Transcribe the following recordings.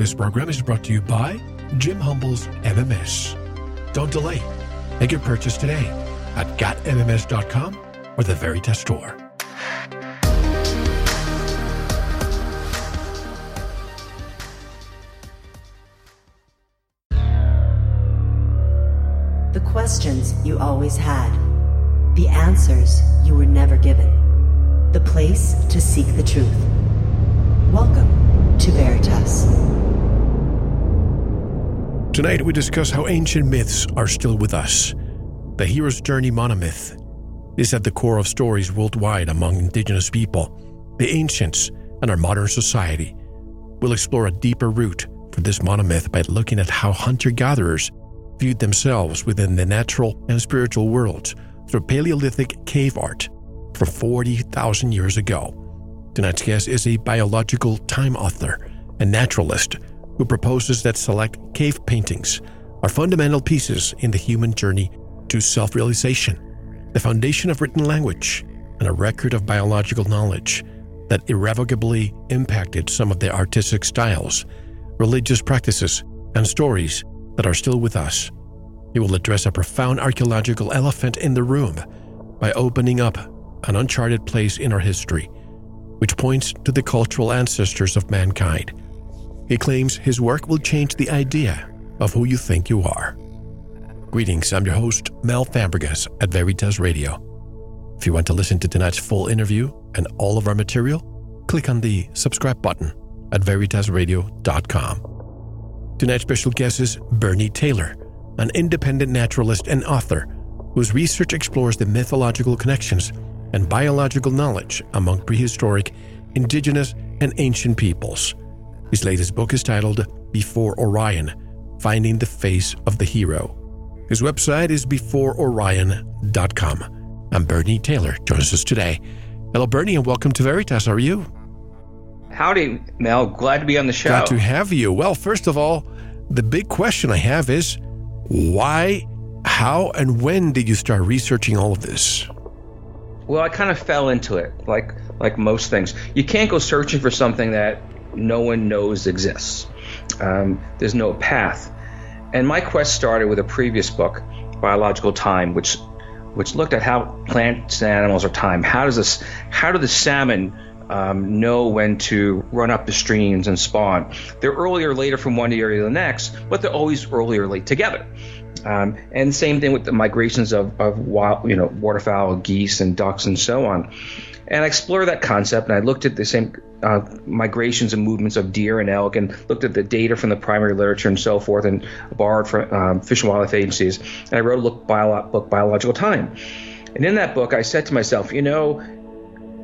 This program is brought to you by Jim Humble's MMS. Don't delay. Make your purchase today at gotmms.com or the Veritas store. The questions you always had. The answers you were never given. The place to seek the truth. Welcome to Veritas. Tonight we discuss how ancient myths are still with us. The hero's journey monomyth is at the core of stories worldwide among indigenous people, the ancients, and our modern society. We'll explore a deeper root for this monomyth by looking at how hunter gatherers viewed themselves within the natural and spiritual worlds through Paleolithic cave art from 40,000 years ago. Tonight's guest is a biological time author and naturalist who proposes that select cave paintings are fundamental pieces in the human journey to self realization, the foundation of written language, and a record of biological knowledge that irrevocably impacted some of the artistic styles, religious practices, and stories that are still with us. He will address a profound archaeological elephant in the room by opening up an uncharted place in our history, which points to the cultural ancestors of mankind. He claims his work will change the idea of who you think you are. Greetings, I'm your host, Mel Fabregas at Veritas Radio. If you want to listen to tonight's full interview and all of our material, click on the subscribe button at veritasradio.com. Tonight's special guest is Bernie Taylor, an independent naturalist and author whose research explores the mythological connections and biological knowledge among prehistoric, indigenous, and ancient peoples. His latest book is titled Before Orion Finding the Face of the Hero. His website is beforeorion.com. I'm Bernie Taylor, joins us today. Hello, Bernie, and welcome to Veritas. How are you? Howdy, Mel. Glad to be on the show. Glad to have you. Well, first of all, the big question I have is why, how, and when did you start researching all of this? Well, I kind of fell into it, like like most things. You can't go searching for something that no one knows exists. Um, there's no path. And my quest started with a previous book, Biological Time, which which looked at how plants and animals are timed. How does this? How do the salmon um, know when to run up the streams and spawn? They're earlier later from one area to the next, but they're always earlier late together. Um, and same thing with the migrations of, of wild, you know, waterfowl, geese, and ducks, and so on. And I explored that concept, and I looked at the same uh, migrations and movements of deer and elk, and looked at the data from the primary literature and so forth, and borrowed from um, Fish and Wildlife agencies. And I wrote a book, bio- book, Biological Time. And in that book, I said to myself, you know,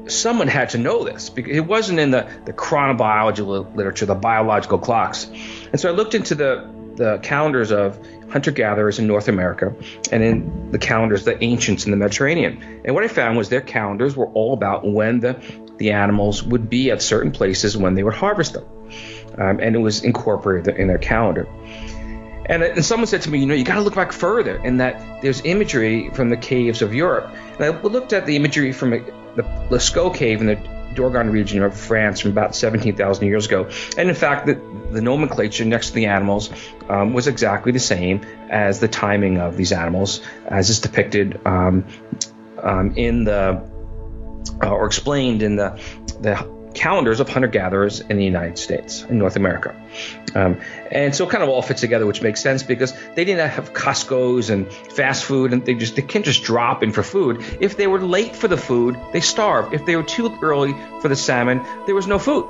someone had to know this because it wasn't in the, the chronobiology literature, the biological clocks. And so I looked into the the calendars of hunter gatherers in North America and in the calendars the ancients in the Mediterranean. And what I found was their calendars were all about when the, the animals would be at certain places when they would harvest them. Um, and it was incorporated in their calendar. And, and someone said to me, you know, you got to look back further, in that there's imagery from the caves of Europe. And I looked at the imagery from the Lascaux cave in the Dordogne region of France from about 17,000 years ago. And in fact, the, the nomenclature next to the animals um, was exactly the same as the timing of these animals, as is depicted um, um, in the uh, or explained in the the calendars of hunter gatherers in the United States, in North America. Um, and so it kind of all fits together, which makes sense because they didn't have Costco's and fast food, and they just they can't just drop in for food. If they were late for the food, they starved. If they were too early for the salmon, there was no food.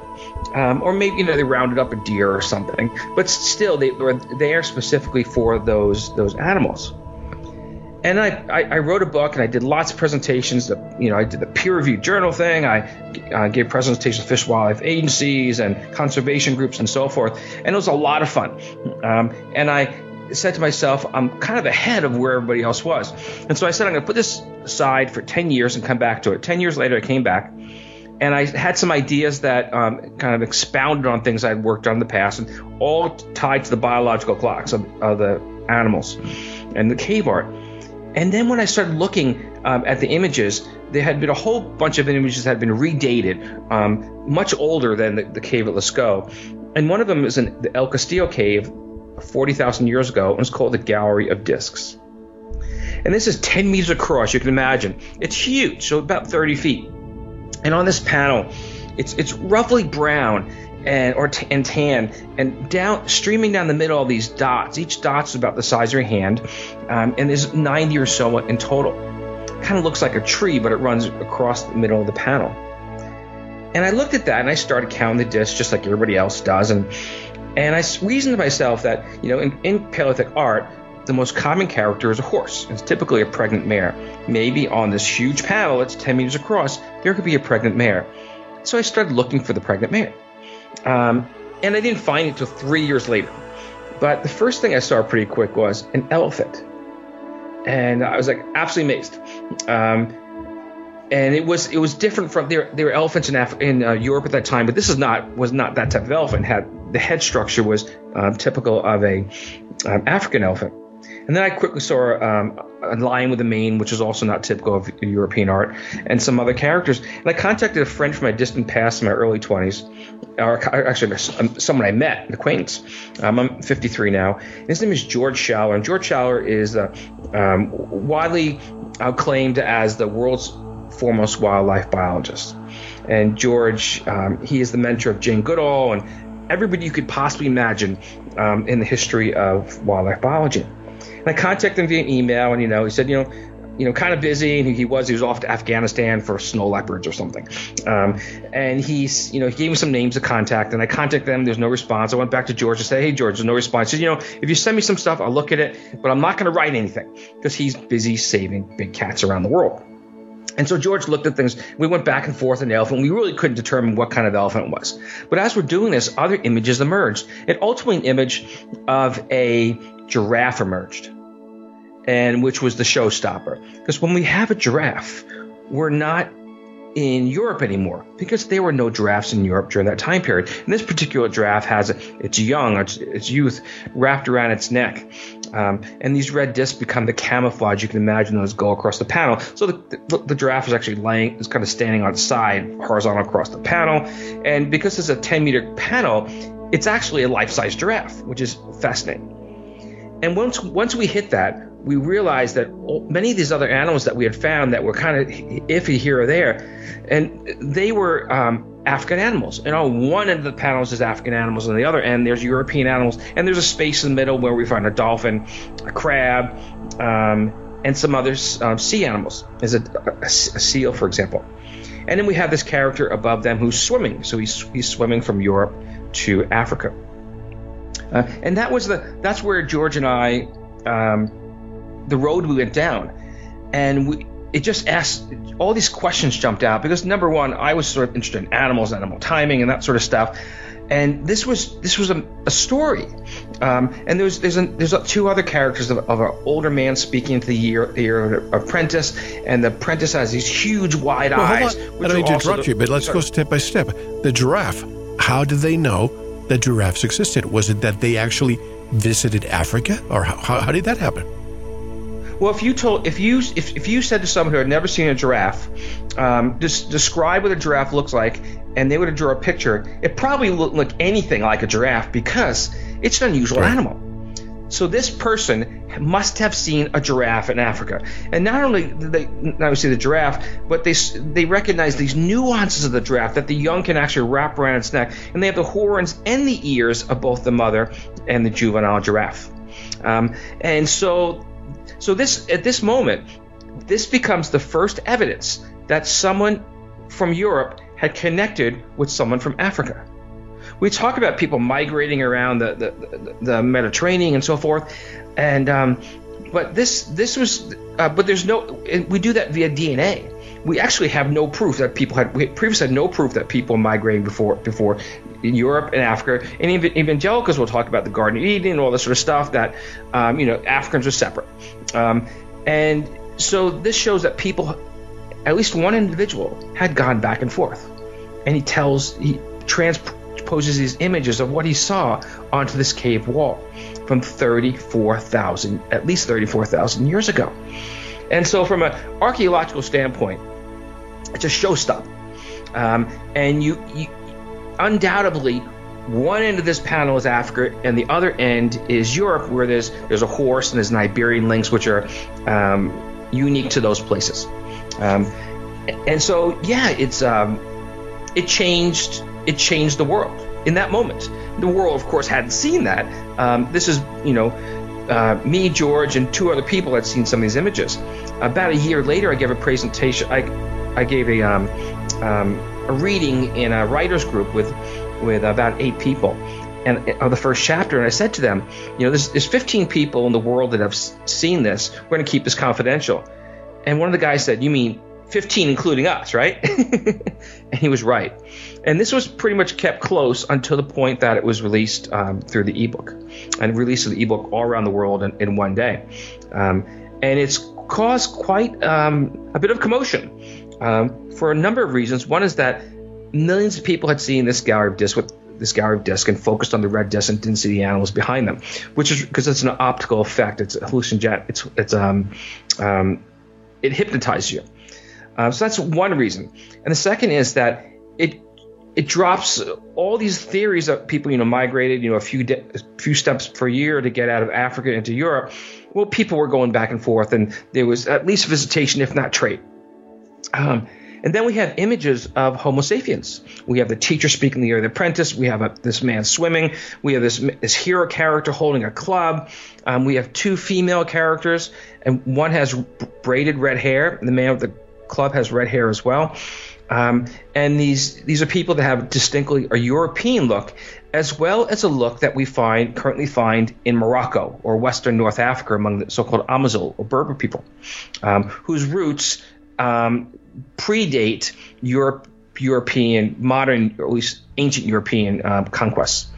Um, or maybe you know they rounded up a deer or something, but still they were there specifically for those those animals and I, I, I, wrote a book and I did lots of presentations. You know, I did the peer-reviewed journal thing. I uh, gave presentations to fish wildlife agencies and conservation groups and so forth, and it was a lot of fun. Um, and I said to myself, I'm kind of ahead of where everybody else was, and so I said I'm going to put this aside for 10 years and come back to it. 10 years later, I came back. And I had some ideas that um, kind of expounded on things I'd worked on in the past, and all tied to the biological clocks of, of the animals and the cave art. And then when I started looking um, at the images, there had been a whole bunch of images that had been redated, um, much older than the, the cave at Lascaux. And one of them is in the El Castillo cave 40,000 years ago, and it's called the Gallery of Discs. And this is 10 meters across, you can imagine. It's huge, so about 30 feet. And on this panel, it's, it's roughly brown and or t- and tan, and down streaming down the middle of these dots. Each dot's about the size of your hand, um, and there's 90 or so in total. Kind of looks like a tree, but it runs across the middle of the panel. And I looked at that and I started counting the discs just like everybody else does, and and I reasoned to myself that you know in, in Paleolithic art. The most common character is a horse. It's typically a pregnant mare. Maybe on this huge panel, it's 10 meters across, there could be a pregnant mare. So I started looking for the pregnant mare. Um, and I didn't find it until three years later. But the first thing I saw pretty quick was an elephant. And I was like absolutely amazed. Um, and it was it was different from there. There were elephants in Af- in uh, Europe at that time, but this is not was not that type of elephant. Had the head structure was um, typical of a um, African elephant. And then I quickly saw um, a lion with a mane, which is also not typical of European art, and some other characters. And I contacted a friend from my distant past in my early 20s, or actually someone I met, an acquaintance. Um, I'm 53 now. His name is George Schaller, and George Schaller is uh, um, widely acclaimed as the world's foremost wildlife biologist. And George, um, he is the mentor of Jane Goodall and everybody you could possibly imagine um, in the history of wildlife biology. And I contacted him via email, and you know, he said, you know, you know, kind of busy, and he was he was off to Afghanistan for snow leopards or something. Um, and he's, you know, he gave me some names to contact, and I contacted them. There's no response. I went back to George and said, hey, George, there's no response. He said, you know, if you send me some stuff, I'll look at it, but I'm not going to write anything because he's busy saving big cats around the world. And so George looked at things. We went back and forth on the elephant. We really couldn't determine what kind of elephant it was. But as we're doing this, other images emerged. And ultimately, an image of a giraffe emerged and which was the showstopper. Because when we have a giraffe, we're not in Europe anymore because there were no giraffes in Europe during that time period. And this particular giraffe has its young, its, its youth wrapped around its neck. Um, and these red discs become the camouflage you can imagine those go across the panel. So the, the, the giraffe is actually laying, is kind of standing on its side, horizontal across the panel. And because it's a 10 meter panel, it's actually a life size giraffe, which is fascinating. And once once we hit that, we realized that many of these other animals that we had found that were kind of iffy here or there, and they were um, African animals. And on one end of the panels is African animals, and the other end there's European animals, and there's a space in the middle where we find a dolphin, a crab, um, and some other um, sea animals, as a, a, a seal, for example. And then we have this character above them who's swimming. So he's he's swimming from Europe to Africa. Uh, and that was the that's where George and I um, the road we went down, and we it just asked all these questions jumped out because number one, I was sort of interested in animals, animal timing, and that sort of stuff. And this was this was a, a story, um, and there's there's a, there's a, two other characters of, of, an older man speaking to the year the year apprentice, and the apprentice has these huge wide well, eyes. I don't mean to interrupt the, you, but let's sorry. go step by step. The giraffe. How did they know that giraffes existed? Was it that they actually visited Africa, or how, how did that happen? Well, if you told, if you if, if you said to someone who had never seen a giraffe, um, just describe what a giraffe looks like, and they would draw a picture, it probably looked like anything like a giraffe because it's an unusual right. animal. So this person must have seen a giraffe in Africa, and not only did they not see the giraffe, but they they recognize these nuances of the giraffe that the young can actually wrap around its neck, and they have the horns and the ears of both the mother and the juvenile giraffe. Um, and so so this at this moment, this becomes the first evidence that someone from Europe had connected with someone from Africa. We talk about people migrating around the, the, the Mediterranean and so forth, and um, but this this was uh, but there's no we do that via DNA. We actually have no proof that people had we previously had no proof that people migrating before before in Europe and Africa. And even evangelicals will talk about the Garden of Eden and all this sort of stuff that um, you know Africans are separate. Um, and so this shows that people, at least one individual, had gone back and forth. And he tells, he transposes these images of what he saw onto this cave wall from 34,000, at least 34,000 years ago. And so, from an archaeological standpoint, it's a showstop. Um, and you, you undoubtedly one end of this panel is Africa, and the other end is Europe, where there's there's a horse and there's an Iberian lynx, which are um, unique to those places. Um, and so, yeah, it's um, it changed it changed the world in that moment. The world, of course, hadn't seen that. Um, this is, you know, uh, me, George, and two other people had seen some of these images. About a year later, I gave a presentation. I, I gave a, um, um, a reading in a writers group with, with about eight people, and of the first chapter. And I said to them, you know, there's, there's 15 people in the world that have seen this. We're going to keep this confidential. And one of the guys said, "You mean 15 including us, right? and he was right. And this was pretty much kept close until the point that it was released um, through the ebook and release of the ebook all around the world in, in one day. Um, and it's caused quite um, a bit of commotion um, for a number of reasons. One is that millions of people had seen this gallery of disc with this gallery of disc and focused on the red disc and didn't see the animals behind them, which is because it's an optical effect. It's a hallucinogen. It's it's um, um it hypnotizes you. Uh, so that's one reason. And the second is that it it drops all these theories that people you know migrated you know a few de- a few steps per year to get out of Africa into Europe. Well, people were going back and forth, and there was at least visitation, if not trade. Um, and then we have images of Homo sapiens. We have the teacher speaking the ear the apprentice. We have a, this man swimming. We have this, this hero character holding a club. Um, we have two female characters, and one has braided red hair. The man with the club has red hair as well. Um, and these these are people that have distinctly a European look, as well as a look that we find currently find in Morocco or Western North Africa among the so-called Amazigh or Berber people, um, whose roots um, predate Europe European, modern, or at least ancient European um, conquests.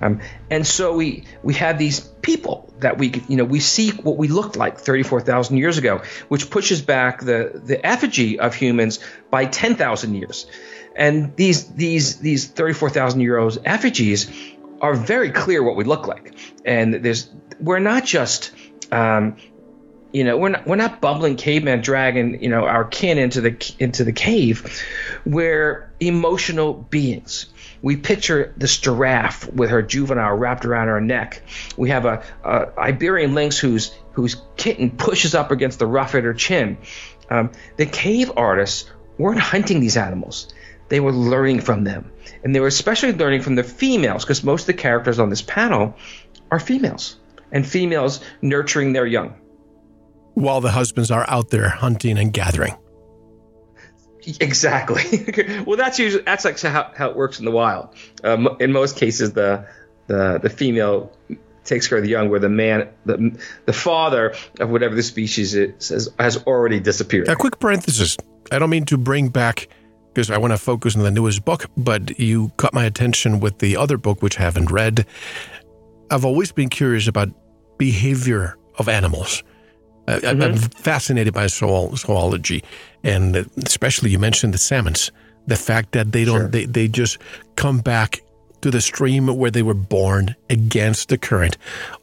Um, and so we we have these people that we you know we see what we looked like 34,000 years ago, which pushes back the the effigy of humans by 10,000 years. And these these these 34,000 year old effigies are very clear what we look like. And there's we're not just um, you know, we're not we're not bumbling caveman dragging you know our kin into the into the cave. We're emotional beings. We picture this giraffe with her juvenile wrapped around her neck. We have a, a Iberian lynx whose whose kitten pushes up against the ruff at her chin. Um, the cave artists weren't hunting these animals; they were learning from them, and they were especially learning from the females because most of the characters on this panel are females, and females nurturing their young while the husbands are out there hunting and gathering. Exactly. well, that's usually that's like how, how it works in the wild. Um, in most cases, the the the female takes care of the young, where the man, the the father of whatever the species is, has, has already disappeared. A quick parenthesis. I don't mean to bring back because I want to focus on the newest book, but you caught my attention with the other book, which I haven't read. I've always been curious about behavior of animals. Uh, mm-hmm. I'm fascinated by zool- zoology, and especially you mentioned the salmons. The fact that they don't, sure. they, they just come back to the stream where they were born against the current,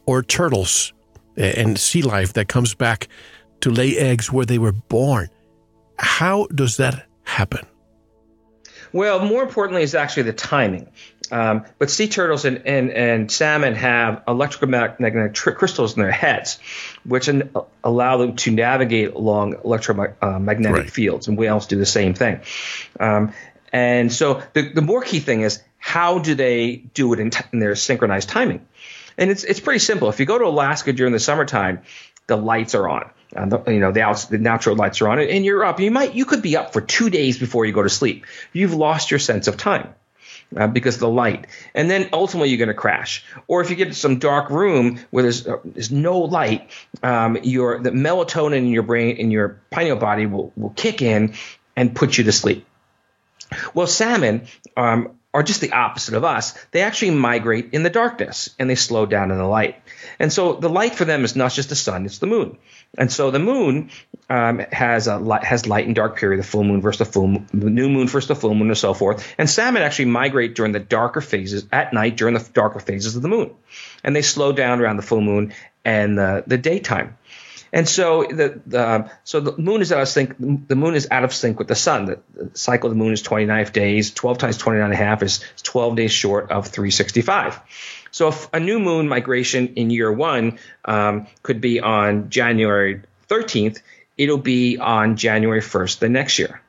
or turtles and sea life that comes back to lay eggs where they were born. How does that happen? Well, more importantly, is actually the timing. Um, but sea turtles and, and, and salmon have electromagnetic crystals in their heads, which an, allow them to navigate along electromagnetic right. fields, and whales do the same thing. Um, and so the, the more key thing is how do they do it in, t- in their synchronized timing? And it's, it's pretty simple. If you go to Alaska during the summertime, the lights are on. Uh, the, you know the, outs, the natural lights are on, and you're up. You might you could be up for two days before you go to sleep. You've lost your sense of time uh, because of the light. And then ultimately you're going to crash. Or if you get to some dark room where there's, uh, there's no light, um, your the melatonin in your brain in your pineal body will, will kick in and put you to sleep. Well, salmon um, are just the opposite of us. They actually migrate in the darkness and they slow down in the light. And so the light for them is not just the sun, it's the moon. And so the moon um, has a light, has light and dark period, the full moon versus the full moon, new moon versus the full moon, and so forth. And salmon actually migrate during the darker phases at night during the darker phases of the moon, and they slow down around the full moon and the, the daytime. And so the, the so the moon is out of sync. The moon is out of sync with the sun. The, the cycle of the moon is 29 days. 12 times 29 and a half is 12 days short of 365. So if a new moon migration in year one um, could be on January 13th, it'll be on January 1st the next year.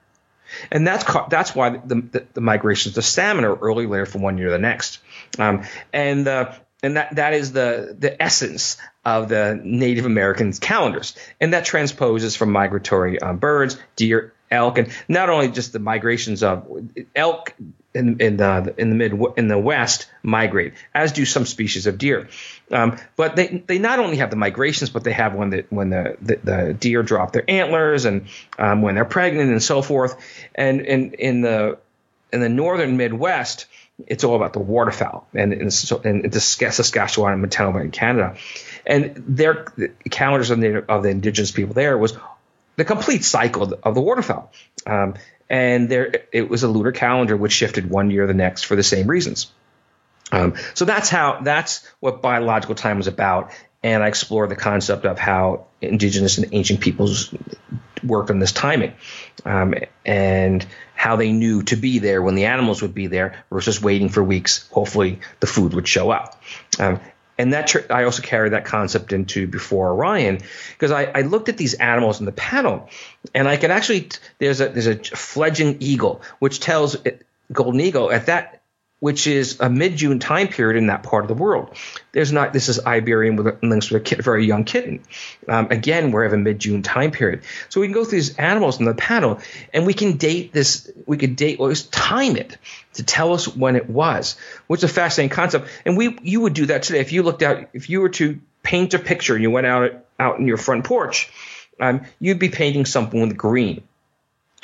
And that's that's why the, the, the migrations to salmon are early later from one year to the next. Um, and and that that is the the essence of the Native Americans calendars, and that transposes from migratory um, birds, deer, elk, and not only just the migrations of elk in, in the in the mid in the west migrate, as do some species of deer. Um, but they they not only have the migrations, but they have when the when the the, the deer drop their antlers and um, when they're pregnant and so forth. And in in the in the northern Midwest, it's all about the waterfowl and in, in, Saskatchewan and Manitoba and Canada. And their the calendars of the, of the indigenous people there was the complete cycle of the waterfowl. Um, and there it was a lunar calendar which shifted one year the next for the same reasons. Um, so that's how that's what biological time was about, and I explore the concept of how indigenous and ancient peoples worked on this timing, um, and how they knew to be there when the animals would be there versus waiting for weeks. Hopefully, the food would show up. Um, and that tr- I also carried that concept into before Orion because I, I, looked at these animals in the panel, and I can actually there's a there's a fledgling eagle which tells it, golden eagle at that which is a mid-June time period in that part of the world. There's not this is Iberian with lynx with a kid, very young kitten. Um, again, we have a mid-June time period, so we can go through these animals in the panel, and we can date this. We could date, well, time it to tell us when it was, which is a fascinating concept. And we you would do that today if you looked out if you were to paint a picture and you went out out in your front porch, um, you'd be painting something with green.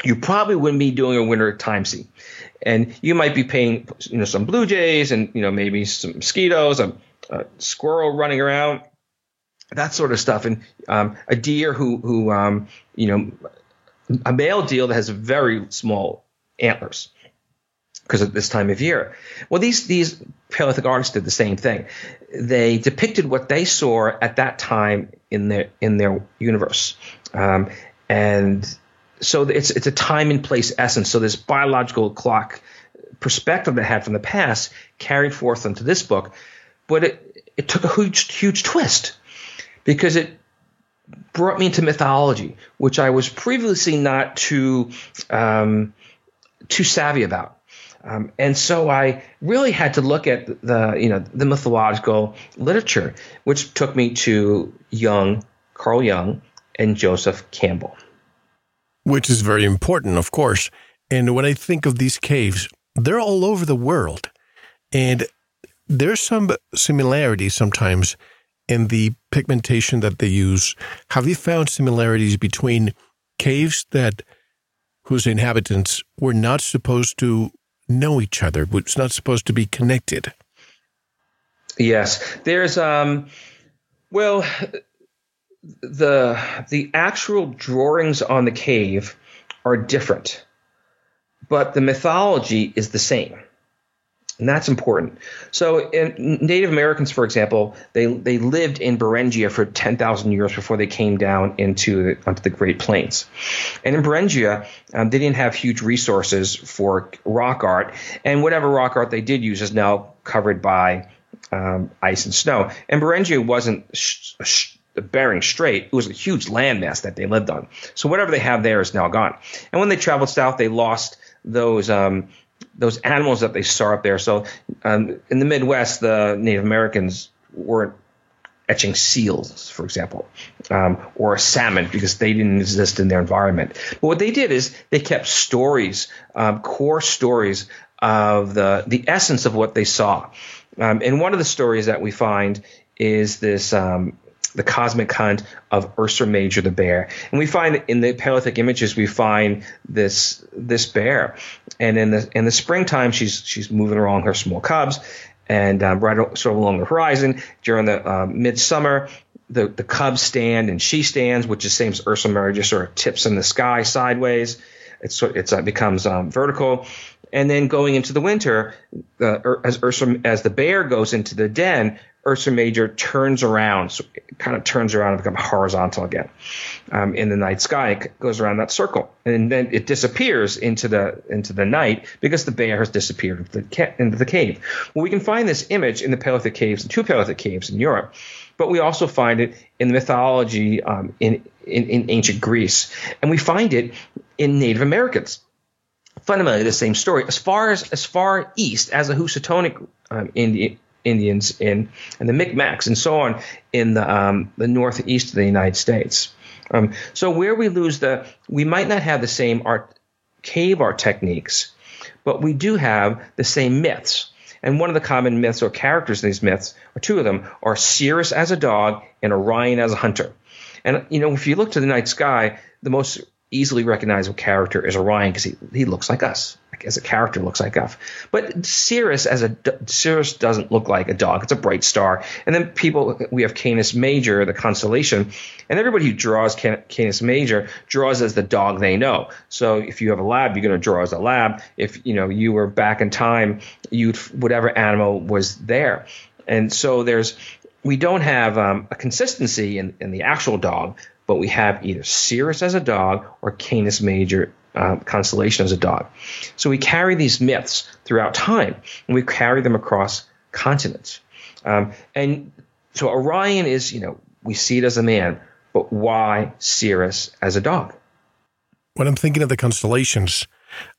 You probably wouldn't be doing a winter time scene and you might be paying you know some blue jays and you know maybe some mosquitoes, a, a squirrel running around, that sort of stuff, and um, a deer who who um, you know a male deer that has very small antlers because at this time of year. Well, these these Paleolithic artists did the same thing. They depicted what they saw at that time in their in their universe, um, and so it's it's a time and place essence. So this biological clock perspective that had from the past carried forth into this book, but it it took a huge huge twist because it brought me into mythology, which I was previously not too um, too savvy about. Um, and so I really had to look at the you know the mythological literature, which took me to Jung, Carl Jung, and Joseph Campbell which is very important, of course. And when I think of these caves, they're all over the world. And there's some similarities sometimes in the pigmentation that they use. Have you found similarities between caves that whose inhabitants were not supposed to know each other, was not supposed to be connected? Yes, there's um, well, the the actual drawings on the cave are different, but the mythology is the same. And that's important. So, Native Americans, for example, they they lived in Beringia for 10,000 years before they came down into the, onto the Great Plains. And in Beringia, um, they didn't have huge resources for rock art, and whatever rock art they did use is now covered by um, ice and snow. And Beringia wasn't sh- sh- the Bering Strait, it was a huge landmass that they lived on. So whatever they have there is now gone. And when they traveled south, they lost those um, those animals that they saw up there. So um, in the Midwest, the Native Americans weren't etching seals, for example, um, or salmon because they didn't exist in their environment. But what they did is they kept stories, um, core stories of the the essence of what they saw. Um, and one of the stories that we find is this um, the cosmic hunt of Ursa Major the bear. And we find in the Paleolithic images we find this this bear, and in the in the springtime she's she's moving along her small cubs, and um, right sort of along the horizon during the um, midsummer. The, the cubs stand and she stands, which is same as Ursa Major, just sort of tips in the sky sideways. It's it's uh, becomes um, vertical, and then going into the winter, uh, as Ursa as the bear goes into the den, Ursa Major turns around, so it kind of turns around and becomes horizontal again um, in the night sky. It goes around that circle, and then it disappears into the into the night because the bear has disappeared into the, ca- into the cave. Well, we can find this image in the Paleolithic caves, the two Paleolithic caves in Europe, but we also find it in the mythology um, in, in in ancient Greece, and we find it in Native Americans fundamentally the same story. As far as as far east as the Housatonic um, Indian, Indians in and the Micmacs and so on in the um, the northeast of the United States. Um, so where we lose the, we might not have the same art cave art techniques, but we do have the same myths. And one of the common myths or characters in these myths, or two of them, are Sirius as a dog and Orion as a hunter. And you know, if you look to the night sky, the most easily recognizable character is Orion because he, he looks like us. As a character, looks like us. But Sirius as a Sirius doesn't look like a dog. It's a bright star. And then people we have Canis Major, the constellation, and everybody who draws Can, Canis Major draws as the dog they know. So if you have a lab, you're going to draw as a lab. If you know you were back in time, you'd whatever animal was there. And so there's we don't have um, a consistency in, in the actual dog, but we have either Sirius as a dog or Canis Major uh, constellation as a dog. So we carry these myths throughout time, and we carry them across continents. Um, and so Orion is, you know, we see it as a man, but why Sirius as a dog? When I'm thinking of the constellations,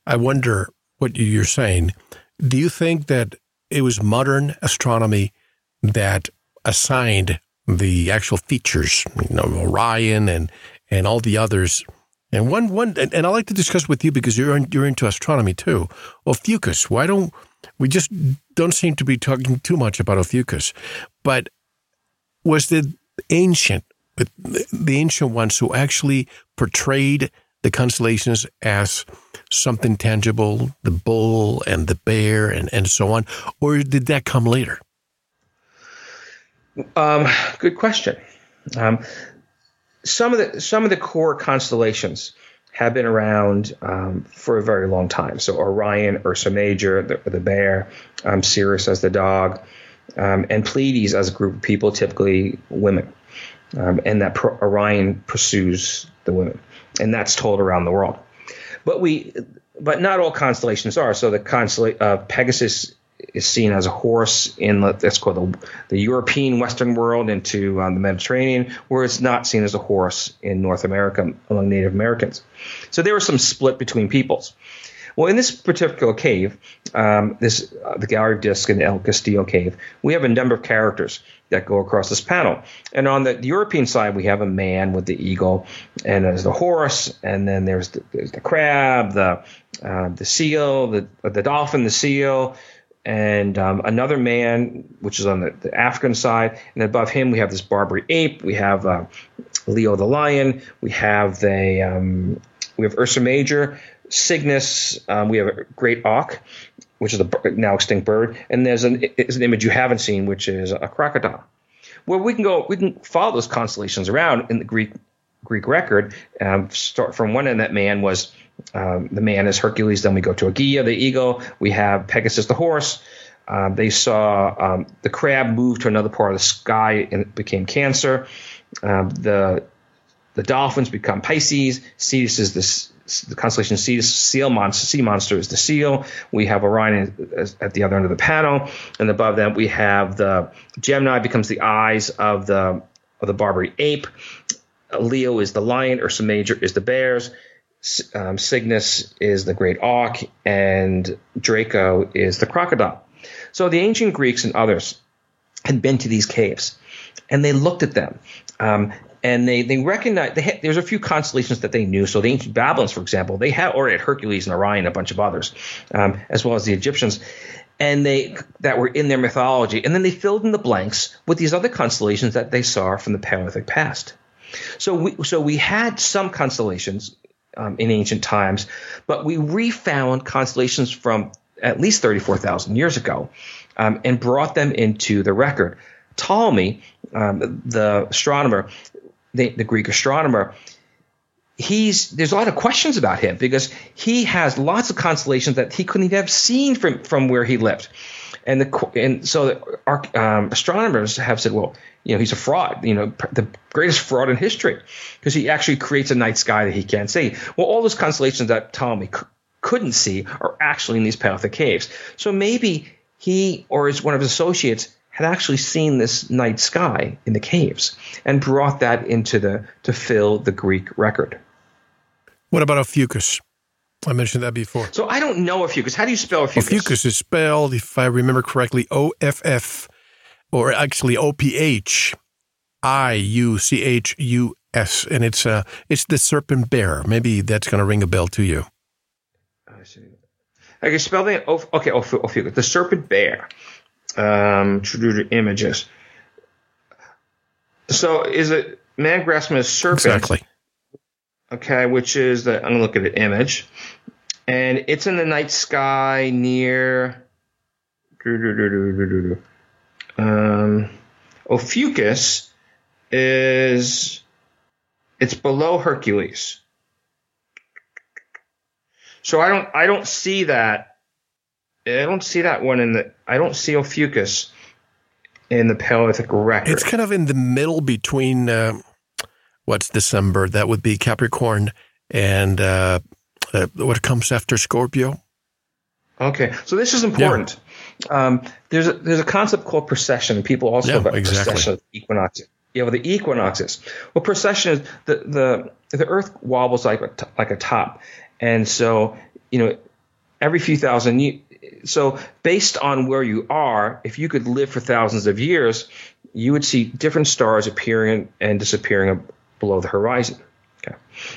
I wonder what you're saying. Do you think that it was modern astronomy that assigned the actual features, you know, Orion and and all the others. And one one and, and I like to discuss with you because you're you're into astronomy too. Ophiuchus. Why don't we just don't seem to be talking too much about Ophiuchus, but was the ancient the ancient ones who actually portrayed the constellations as something tangible, the bull and the bear and, and so on, or did that come later? Um, good question. Um, some of the some of the core constellations have been around um, for a very long time. So Orion, Ursa Major, the, the bear, um, Sirius as the dog, um, and Pleiades as a group of people, typically women, um, and that pro- Orion pursues the women, and that's told around the world. But we, but not all constellations are. So the constellation uh, Pegasus is seen as a horse in that's called the, the European Western world into um, the Mediterranean, where it's not seen as a horse in North America among Native Americans. So there was some split between peoples. Well, in this particular cave, um, this uh, the Gallery of Disc and El Castillo cave, we have a number of characters that go across this panel. And on the, the European side, we have a man with the eagle, and there's the horse, and then there's the, there's the crab, the uh, the seal, the the dolphin, the seal, and um, another man, which is on the, the, African side, and above him we have this Barbary ape. We have uh, Leo the lion. We have the um, we have Ursa Major, Cygnus. Um, we have a great auk, which is a now extinct bird, and there's an, is an image you haven't seen, which is a crocodile. Where we can go, we can follow those constellations around in the Greek Greek record. Um, start from one end, that man was um, the man is Hercules. Then we go to Aegea, the eagle. We have Pegasus, the horse. Um, they saw um, the crab move to another part of the sky and it became Cancer. Um, the the dolphins become Pisces. Cetus is the, the constellation Cetus. Seal monster, sea monster is the seal. We have Orion at the other end of the panel, and above that we have the Gemini becomes the eyes of the of the Barbary ape. Leo is the lion. Ursa Major is the bears um, Cygnus is the great auk, and Draco is the crocodile. So the ancient Greeks and others had been to these caves, and they looked at them. Um, and they they recognized they had, there's a few constellations that they knew. So the ancient Babylons, for example, they had already had Hercules and Orion, a bunch of others, um, as well as the Egyptians, and they that were in their mythology. And then they filled in the blanks with these other constellations that they saw from the Paleolithic past. So we so we had some constellations um, in ancient times, but we refound constellations from at least 34,000 years ago um, and brought them into the record. Ptolemy, um, the astronomer, the, the, Greek astronomer, he's there's a lot of questions about him because he has lots of constellations that he couldn't even have seen from from where he lived. And the and so the, our, um, astronomers have said, well, you know, he's a fraud. You know, the greatest fraud in history because he actually creates a night sky that he can't see. Well, all those constellations that Ptolemy c- couldn't see are actually in these Paleolithic caves. So maybe he or his one of his associates had actually seen this night sky in the caves and brought that into the to fill the Greek record. What about Ophiuchus? I mentioned that before. So I don't know Ophiuchus. How do you spell Ophiuchus? Ophiuchus is spelled, if I remember correctly, O F F, or actually O P H I U C H U S, and it's uh it's the serpent bear. Maybe that's going to ring a bell to you. I see. I can spell the okay. Ophiuchus, the serpent bear. Um, images. So is it man grasping a serpent? Exactly. Okay, which is the I'm gonna look at an image, and it's in the night sky near. Um, Ophiuchus is it's below Hercules. So I don't I don't see that I don't see that one in the I don't see Ophiuchus in the Paleolithic record. It's kind of in the middle between uh, what's December? That would be Capricorn and uh, uh, what comes after Scorpio. Okay, so this is important. Yeah. Um, there's a there's a concept called precession. People also yeah, about exactly. precession of equinoxes. Yeah, well, the equinoxes. Well, precession is the the the Earth wobbles like a, like a top, and so you know every few thousand years. So based on where you are, if you could live for thousands of years, you would see different stars appearing and disappearing below the horizon. Okay.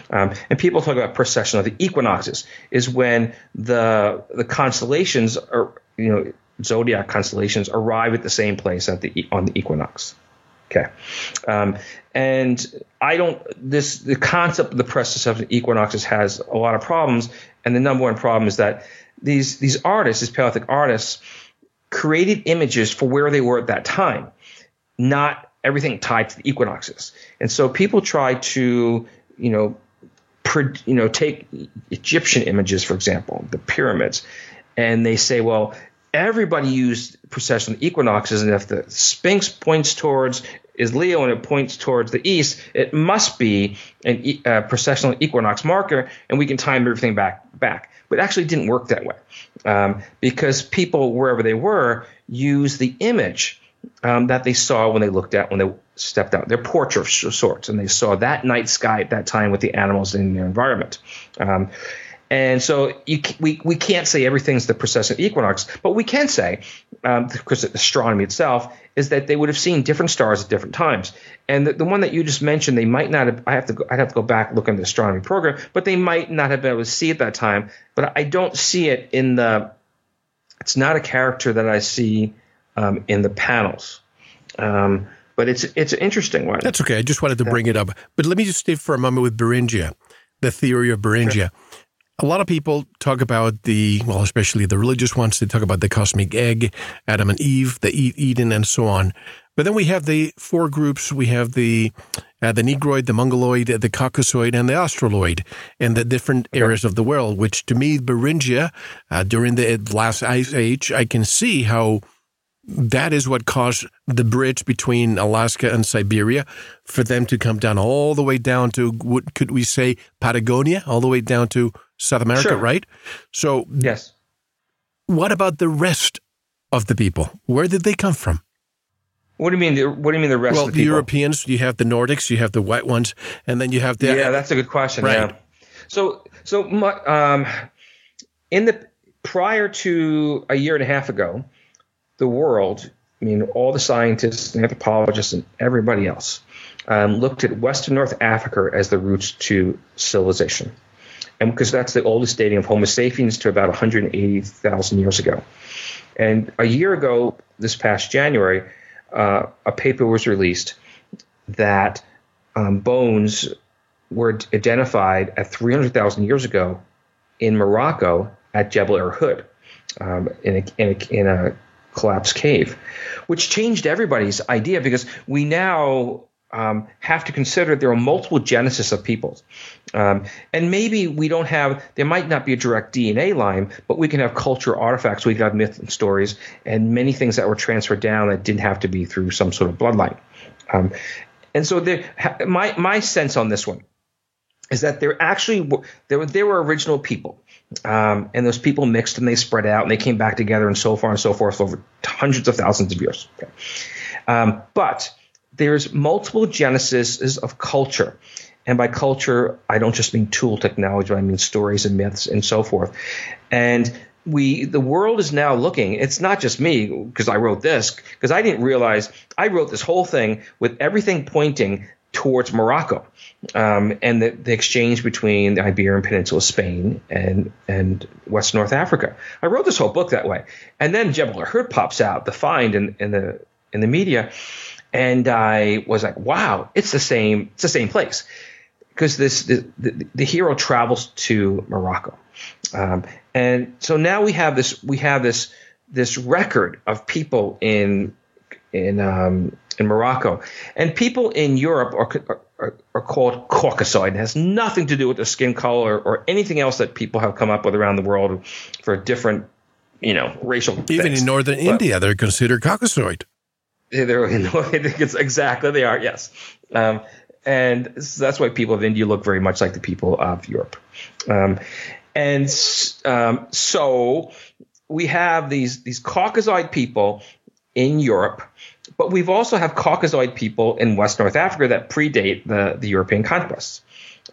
Um, and people talk about precession of the equinoxes is when the the constellations are you know zodiac constellations arrive at the same place at the on the equinox. Okay. Um, and I don't this the concept of the precession of the equinoxes has a lot of problems, and the number one problem is that these these artists, these Paleolithic artists, created images for where they were at that time, not everything tied to the equinoxes. And so people try to, you know, pre, you know, take Egyptian images, for example, the pyramids, and they say, well, everybody used precession equinoxes, and if the Sphinx points towards is Leo and it points towards the east, it must be a uh, precessional equinox marker, and we can time everything back back. But it actually didn't work that way um, because people, wherever they were, used the image um, that they saw when they looked at when they stepped out. Their portrait of sorts, and they saw that night sky at that time with the animals in their environment. Um, and so you, we, we can't say everything's the precession equinox, but we can say, um, because astronomy itself, is that they would have seen different stars at different times. And the, the one that you just mentioned, they might not have, I have to go, I'd have to go back look in the astronomy program, but they might not have been able to see at that time. But I don't see it in the, it's not a character that I see um, in the panels. Um, but it's it's an interesting one. That's okay. I just wanted to bring it up. But let me just stay for a moment with Beringia, the theory of Beringia. Sure. A lot of people talk about the, well, especially the religious ones, they talk about the cosmic egg, Adam and Eve, the Eden, and so on. But then we have the four groups. We have the uh, the Negroid, the Mongoloid, the Caucasoid, and the Australoid, and the different areas of the world. Which, to me, Beringia, uh, during the last ice age, I can see how that is what caused the bridge between Alaska and Siberia for them to come down all the way down to what could we say Patagonia, all the way down to South America, sure. right? So yes. What about the rest of the people? Where did they come from? What do you mean? What do you mean the rest? Well, the, the Europeans. You have the Nordics. You have the white ones, and then you have the. Yeah, that's a good question. Right. Yeah. So, so um, in the prior to a year and a half ago, the world, I mean, all the scientists and anthropologists and everybody else, um, looked at Western North Africa as the roots to civilization. And because that's the oldest dating of Homo sapiens to about 180,000 years ago. And a year ago, this past January, uh, a paper was released that um, bones were identified at 300,000 years ago in Morocco at Jebel Irhoud um, in, a, in, a, in a collapsed cave, which changed everybody's idea because we now um, have to consider there are multiple genesis of peoples. Um, and maybe we don't have, there might not be a direct DNA line, but we can have culture artifacts, we can have myths and stories, and many things that were transferred down that didn't have to be through some sort of bloodline. Um, and so there, my, my sense on this one is that there actually there were, there were original people. Um, and those people mixed and they spread out and they came back together and so far and so forth over hundreds of thousands of years. Okay. Um, but there's multiple genesis of culture. And by culture, I don't just mean tool technology, but I mean stories and myths and so forth. And we the world is now looking it's not just me because i wrote this because i didn't realize i wrote this whole thing with everything pointing towards morocco um, and the, the, exchange between the iberian peninsula spain and and west north africa. I wrote this whole book that way. And then jebel Irhoud pops out the find in, in the in the media and I was like, wow, it's the same, it's the same place. Because this the, the, the, hero travels to Morocco, um, and so now we have this we have this this record of people in in um, in Morocco, and people in Europe are, are, are called Caucasoid. It has nothing to do with the skin color or anything else that people have come up with around the world for a different, you know, racial. Even things. in northern but, India, they're considered Caucasoid. They're in, it's exactly they are. Yes, um, and so that's why people of India look very much like the people of Europe. Um, and um, so we have these these Caucasoid people in Europe, but we've also have Caucasoid people in West North Africa that predate the the European conquests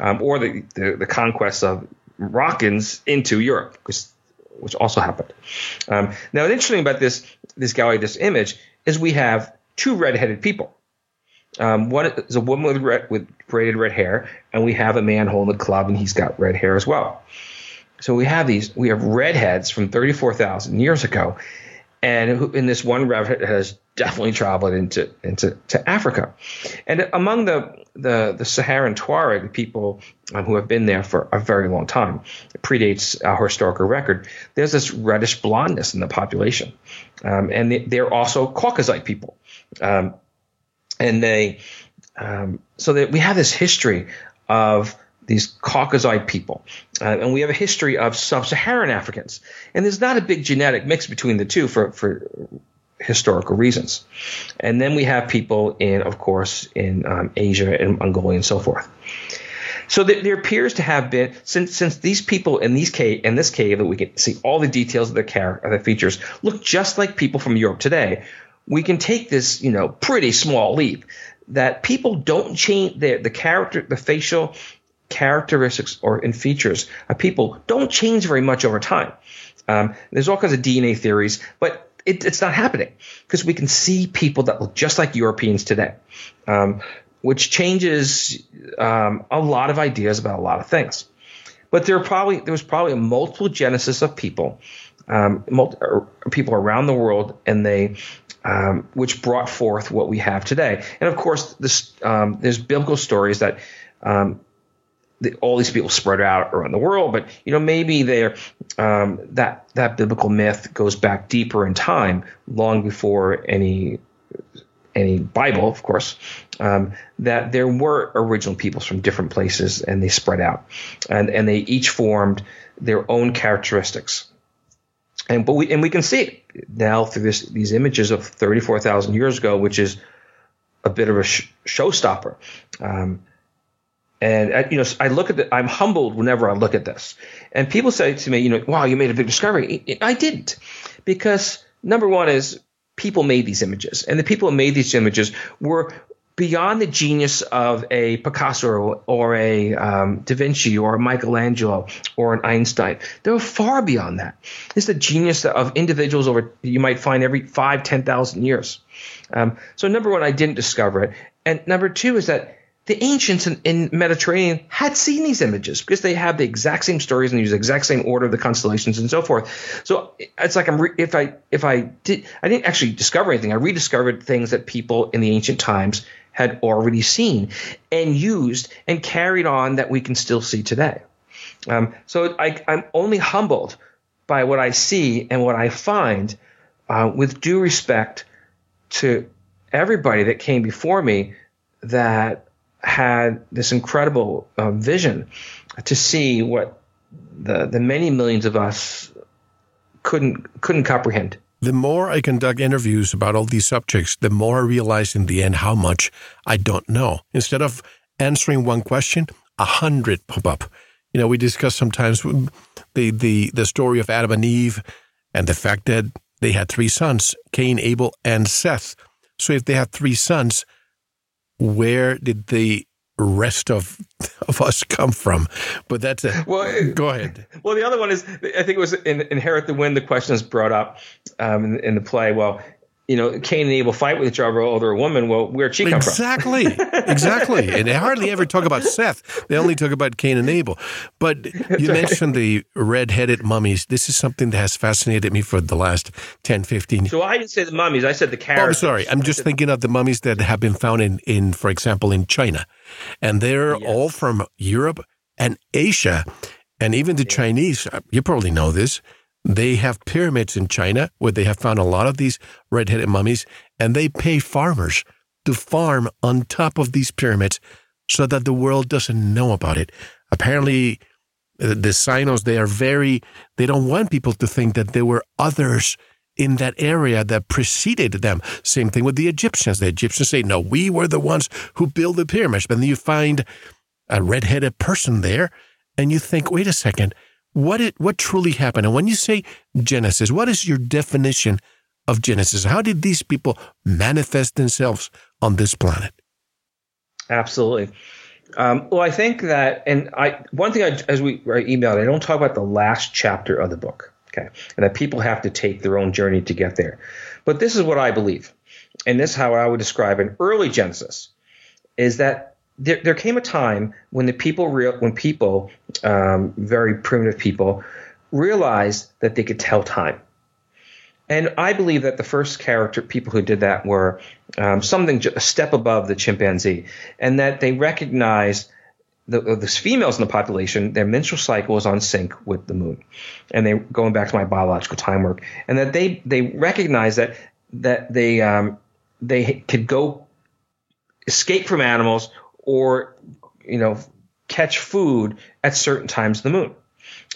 um, or the, the the conquests of Moroccans into Europe, which which also happened. Um, now, what's interesting about this this gallery, this image, is we have two redheaded people. Um, one is a woman with red, with braided red hair, and we have a man holding a club, and he's got red hair as well. So we have these. We have redheads from 34,000 years ago, and in this one redhead has definitely traveled into into to Africa. And among the the, the Saharan Tuareg people um, who have been there for a very long time, it predates our historical record. There's this reddish blondness in the population, um, and they, are also Caucasoid people, um, and they um, so that we have this history of these Caucasoid people. Uh, and we have a history of sub-Saharan Africans. And there's not a big genetic mix between the two for, for historical reasons. And then we have people in, of course, in um, Asia and Mongolia and so forth. So th- there appears to have been since since these people in these cave in this cave that we can see all the details of their character, of their features look just like people from Europe today. We can take this, you know, pretty small leap that people don't change the the character, the facial characteristics or in features of people don't change very much over time. Um, there's all kinds of DNA theories, but it, it's not happening because we can see people that look just like Europeans today, um, which changes um, a lot of ideas about a lot of things. But there probably there was probably a multiple genesis of people, um, multi, people around the world, and they um, which brought forth what we have today. And of course, this, um, there's biblical stories that um, the, all these people spread out around the world, but you know maybe there um, that that biblical myth goes back deeper in time, long before any any Bible, of course, um, that there were original peoples from different places and they spread out, and and they each formed their own characteristics. And but we and we can see it now through this, these images of thirty four thousand years ago, which is a bit of a sh- showstopper. Um, and uh, you know, I look at it. I'm humbled whenever I look at this. And people say to me, you know, wow, you made a big discovery. I didn't, because number one is people made these images, and the people who made these images were beyond the genius of a Picasso or a um, Da Vinci or a Michelangelo or an Einstein. They were far beyond that. It's the genius of individuals over you might find every five, ten thousand years. Um, so number one, I didn't discover it, and number two is that the ancients in, in, Mediterranean had seen these images because they have the exact same stories and use the exact same order of the constellations and so forth. So it's like I'm re- if I if I did I didn't actually discover anything. I rediscovered things that people in the ancient times had already seen and used and carried on that we can still see today. Um, so I, am only humbled by what I see and what I find, uh, with due respect to everybody that came before me that had this incredible uh, vision to see what the the many millions of us couldn't couldn't comprehend. The more I conduct interviews about all these subjects, the more I realize in the end how much I don't know. Instead of answering one question, a hundred pop up. You know, we discuss sometimes the the the story of Adam and Eve and the fact that they had three sons, Cain, Abel, and Seth. So if they had three sons, where did the rest of of us come from? But that's it. Well, go ahead. Well, the other one is I think it was in Inherit the Wind. The question is brought up um, in, in the play. Well, you know, Cain and Abel fight with each other over a woman. Well, where'd she come exactly, from? Exactly, exactly. And they hardly ever talk about Seth. They only talk about Cain and Abel. But you mentioned the red-headed mummies. This is something that has fascinated me for the last 10, 15 years. So I didn't say the mummies. I said the characters. Oh, I'm sorry. I'm just thinking of the mummies that have been found in, in for example, in China. And they're yes. all from Europe and Asia. And even the Chinese, uh, you probably know this, they have pyramids in China where they have found a lot of these red-headed mummies, and they pay farmers to farm on top of these pyramids so that the world doesn't know about it. Apparently, the Sinos, they are very, they don't want people to think that there were others in that area that preceded them. Same thing with the Egyptians. The Egyptians say, no, we were the ones who built the pyramids. But then you find a red-headed person there and you think, wait a second, what it what truly happened. And when you say Genesis, what is your definition of Genesis? How did these people manifest themselves on this planet? Absolutely. Um, well, I think that, and I one thing I, as we I emailed, I don't talk about the last chapter of the book, okay, and that people have to take their own journey to get there. But this is what I believe, and this is how I would describe an early Genesis, is that there, there came a time when the people real when people um, very primitive people realized that they could tell time. And I believe that the first character people who did that were um, something a step above the chimpanzee, and that they recognized the, the females in the population, their menstrual cycle was on sync with the moon, and they going back to my biological time work, and that they they recognized that that they um, they could go escape from animals or you know catch food at certain times of the moon.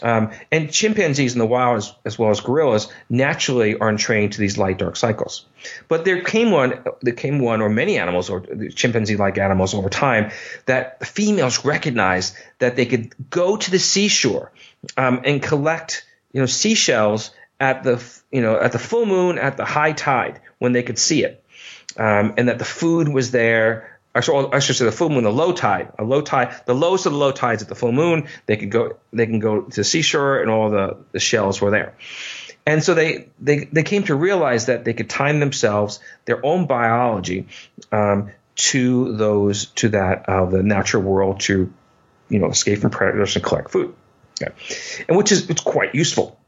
Um, and chimpanzees in the wild, as, as, well as gorillas, naturally are trained to these light dark cycles. But there came one, there came one, or many animals, or chimpanzee-like animals, over time, that females recognized that they could go to the seashore um, and collect, you know, seashells at the, you know, at the full moon, at the high tide, when they could see it, um, and that the food was there I should say the full moon, the low tide, a low tide, the lowest of the low tides at the full moon. They can go, they can go to the seashore, and all the, the shells were there. And so they, they they came to realize that they could time themselves, their own biology, um, to those to that of uh, the natural world to, you know, escape from predators and collect food. And which is it's quite useful.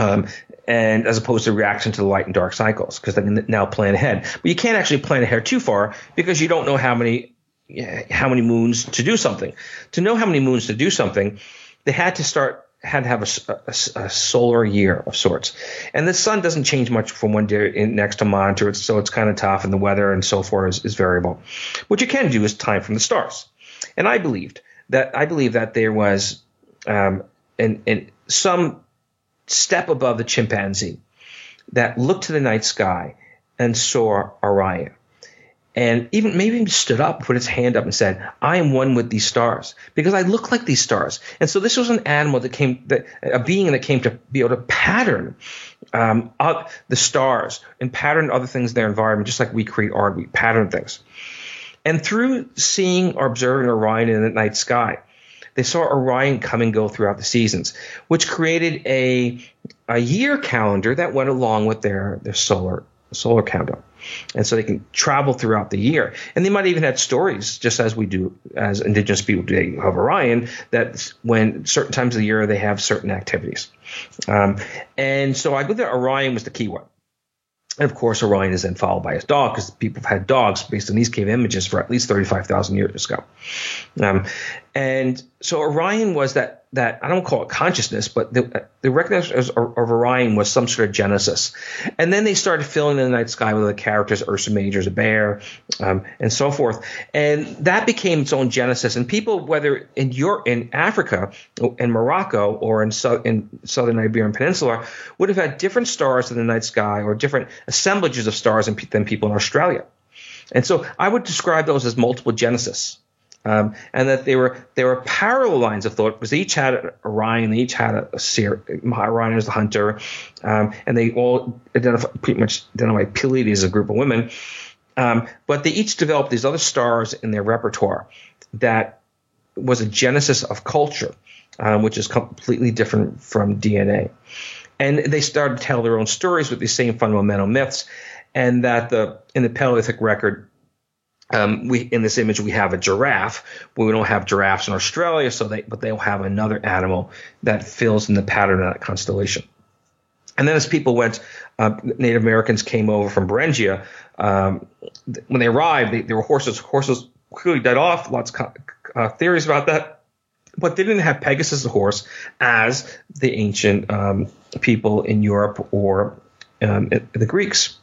Um, and as opposed to reaction to the light and dark cycles, because they can now plan ahead. But you can't actually plan ahead too far because you don't know how many how many moons to do something. To know how many moons to do something, they had to start had to have a, a, a solar year of sorts. And the sun doesn't change much from one day in, next to monitor, so it's kind of tough, and the weather and so forth is, is variable. What you can do is time from the stars. And I believed that I believe that there was um, and, and some step above the chimpanzee that looked to the night sky and saw Orion. And even maybe even stood up, put its hand up and said, I am one with these stars because I look like these stars. And so this was an animal that came, that, a being that came to be able to pattern um, the stars and pattern other things in their environment, just like we create art, we pattern things. And through seeing or observing Orion in the night sky, they saw Orion come and go throughout the seasons, which created a a year calendar that went along with their their solar solar calendar. And so they can travel throughout the year. And they might even have stories, just as we do as indigenous people today of Orion, that when certain times of the year they have certain activities. Um, and so I believe that Orion was the key one. And of course, Orion is then followed by his dog because people have had dogs based on these cave images for at least 35,000 years ago. Um, and so Orion was that that I don't call it consciousness, but they, they recognized as of Orion was some sort of genesis, and then they started filling in the night sky with the characters Ursa Major, a bear, um, and so forth, and that became its own genesis. And people, whether in Europe, in Africa, in Morocco, or in, so, in southern Iberian Peninsula, would have had different stars in the night sky or different assemblages of stars than people in Australia. And so I would describe those as multiple genesis. Um, and that they were they were parallel lines of thought because each had Orion, they each had a, a seer, Orion as the hunter, um, and they all identify pretty much identify Pleiades as a group of women, um, but they each developed these other stars in their repertoire that was a genesis of culture, um, which is completely different from DNA, and they started to tell their own stories with these same fundamental myths, and that the in the Paleolithic record um, we in this image we have a giraffe. We don't have giraffes in Australia, so they but they'll have another animal that fills in the pattern of that constellation. And then as people went, uh, Native Americans came over from Beringia. Um, when they arrived, they, there were horses. Horses clearly died off. Lots of uh, theories about that, but they didn't have Pegasus, the horse, as the ancient um, people in Europe or um, the Greeks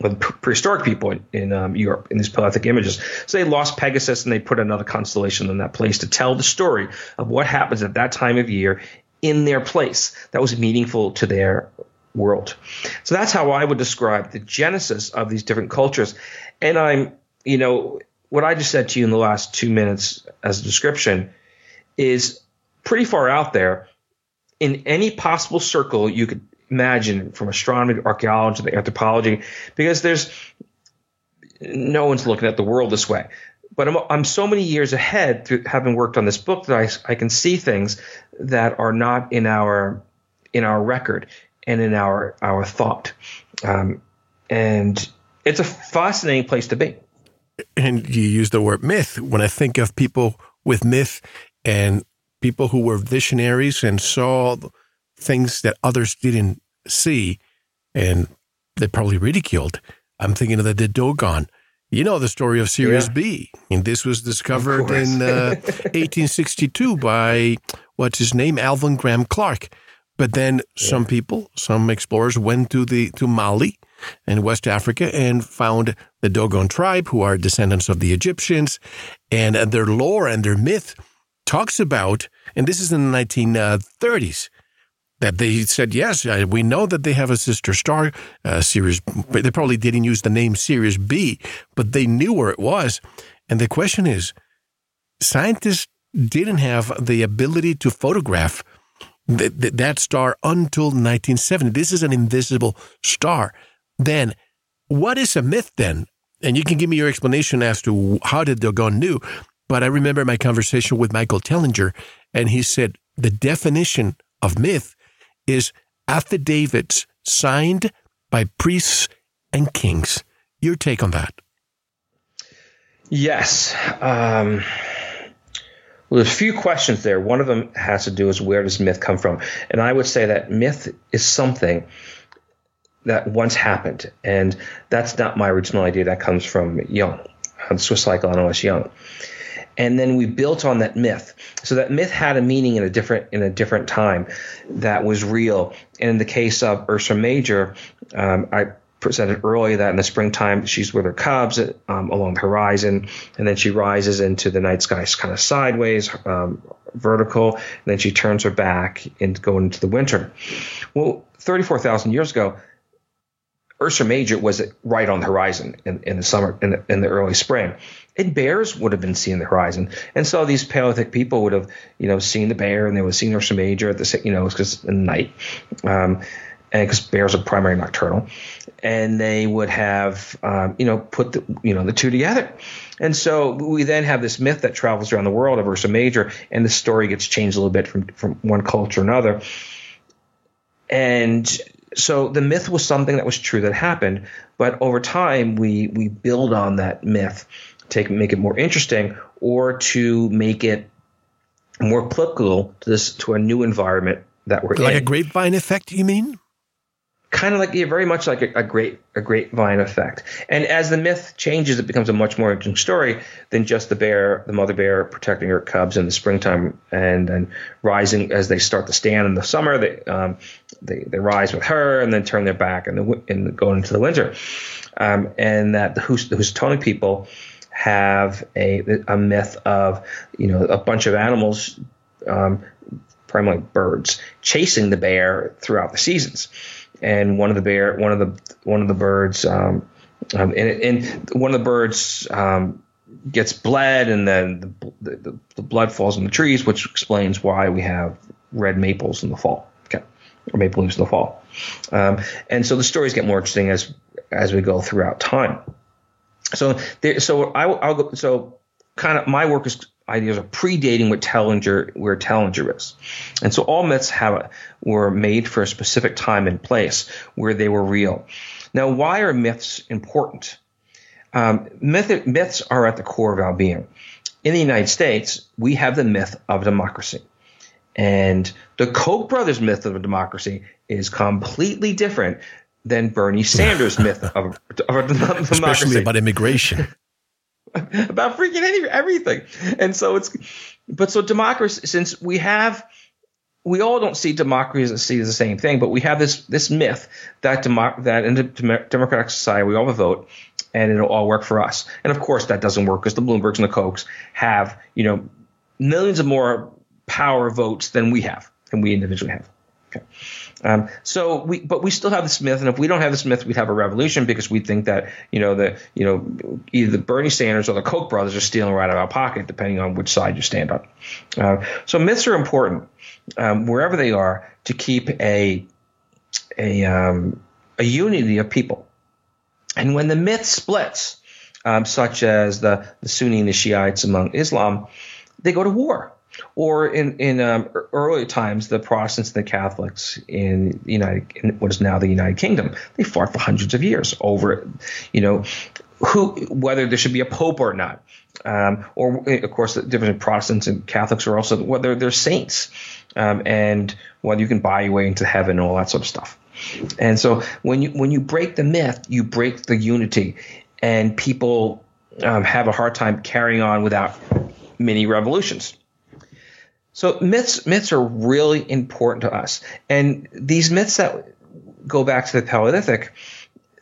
with prehistoric people in, in um, Europe in these Paleolithic images. So they lost Pegasus and they put another constellation in that place to tell the story of what happens at that time of year in their place that was meaningful to their world. So that's how I would describe the genesis of these different cultures. And I'm, you know, what I just said to you in the last two minutes as a description is pretty far out there. In any possible circle you could imagine from astronomy to archaeology to anthropology, because there's no one's looking at the world this way. But I'm, I'm so many years ahead through having worked on this book that I, I can see things that are not in our in our record and in our our thought, um, and it's a fascinating place to be. And you use the word myth. When I think of people with myth and people who were visionaries and saw things that others didn't see and they probably ridiculed. I'm thinking of the, the Dogon. You know the story of Sirius yeah. B, and this was discovered in uh, 1862 by what's his name, Alvan Graham Clark. But then yeah. some people, some explorers, went to the to Mali in West Africa and found the Dogon tribe, who are descendants of the Egyptians, and their lore and their myth talks about, and this is in the 1930s that they said, yes, we know that they have a sister star, uh, Sirius, but they probably didn't use the name Sirius B, but they knew where it was. And the question is, scientists didn't have the ability to photograph th- th- that star until 1970. This is an invisible star. Then, what is a myth then? And you can give me your explanation as to how did Dogon knew. But I remember my conversation with Michael Tellinger, and he said the definition of myth is affidavits signed by priests and kings. Your take on that? Yes. Um, well, there's a few questions there. One of them has to do is where does myth come from? And I would say that myth is something that once happened, and that's not my original idea. That comes from Jung, Swiss psychoanalyst Jung and then we built on that myth. So that myth had a meaning in a different in a different time that was real. And in the case of Ursa Major, um, I presented earlier that in the springtime she's with her cubs um, along the horizon, and then she rises into the night sky kind of sideways, um, vertical, and then she turns her back and going into the winter. Well, 34,000 years ago, Ursa Major was right on the horizon in, in the summer, in the, in the early spring and bears would have been seen the horizon. And so these Paleolithic people would have, you know, seen the bear and they would have seen Ursa Major at the, you know, because in the night, um, and because bears are primary nocturnal, and they would have, um, you know, put the, you know, the two together. And so we then have this myth that travels around the world of Ursa Major, and the story gets changed a little bit from from one culture to another. And so the myth was something that was true that happened, but over time we we build on that myth take make it more interesting or to make it more applicable to this to a new environment that we're like in. a grapevine effect, you mean? kind of like yeah, very much like a, a great a grapevine effect. And as the myth changes, it becomes a much more interesting story than just the bear, the mother bear protecting her cubs in the springtime and then rising as they start to stand in the summer. They um, they, they rise with her and then turn their back and the and go into the winter. Um, and that the Houstonic people have a a myth of you know a bunch of animals. Um, primarily birds chasing the bear throughout the seasons and one of the bear, one of the one of the birds, um, um, and, and, one of the birds um, gets bled, and then the, the, the, blood falls on the trees, which explains why we have red maples in the fall, okay, or maple leaves in the fall. Um, and so the stories get more interesting as as we go throughout time. So there, so I, I'll go. So kind of my work is ideas are predating what Tellinger, where Tellinger is. And so all myths have a, were made for a specific time and place where they were real. Now, why are myths important? Um, myth, myths are at the core of our being. In the United States, we have the myth of democracy. And the Koch brothers myth of democracy is completely different than Bernie Sanders' myth of, of democracy. Especially about immigration. about freaking any, everything. And so it's, but so democracy, since we have, we all don't see democracy as the same thing, but we have this this myth that demo, that in a democratic society we all have a vote and it'll all work for us. And of course that doesn't work because the Bloombergs and the Kochs have you know millions of more power votes than we have, than we individually have. Okay. Um, so we, but we still have this myth, and if we don't have this myth, we'd have a revolution because we think that you know the you know either the Bernie Sanders or the Koch brothers are stealing right out of our pocket, depending on which side you stand on. Uh, so myths are important um, wherever they are to keep a a um, a unity of people, and when the myth splits, um, such as the the Sunni and the Shiites among Islam, they go to war or in in um, earlier times, the Protestants and the Catholics in United, in what is now the United Kingdom, they fought for hundreds of years over, you know, who whether there should be a pope or not, um, or of course the difference in Protestants and Catholics are also whether they're saints, um, and whether you can buy your way into heaven and all that sort of stuff. And so when you when you break the myth, you break the unity, and people um, have a hard time carrying on without many revolutions. So myths myths are really important to us, and these myths that go back to the Paleolithic,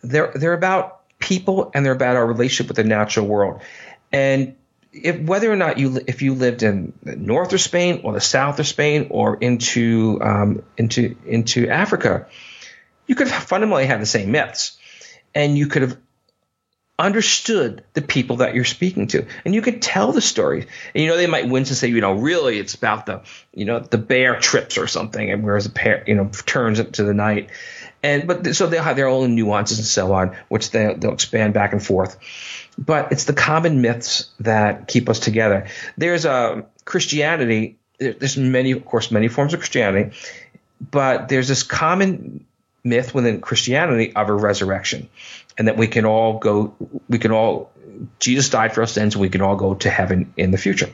they're they're about people and they're about our relationship with the natural world, and if, whether or not you if you lived in the north of Spain or the south of Spain or into um, into into Africa, you could fundamentally have the same myths, and you could have understood the people that you're speaking to. And you could tell the story and you know they might wince and say you know really it's about the you know the bear trips or something and whereas a pair you know turns into the night. And but so they'll have their own nuances and so on which they, they'll expand back and forth. But it's the common myths that keep us together. There's a christianity there's many of course many forms of christianity but there's this common myth within christianity of a resurrection and that we can all go, we can all, Jesus died for our sins, and we can all go to heaven in the future.